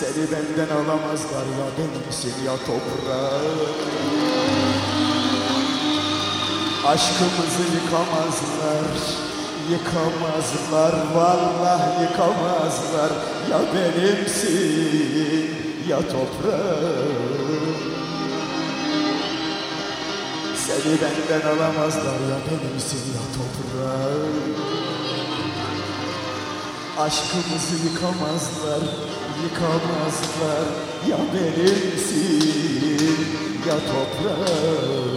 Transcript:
Seni benden alamazlar ya benimsin ya toprak Aşkımızı yıkamazlar Yıkamazlar vallahi yıkamazlar. Ya benimsin ya toprak Seni benden alamazlar ya benimsin ya toprak Aşkımızı yıkamazlar, yıkamazlar Ya benimsin ya toprak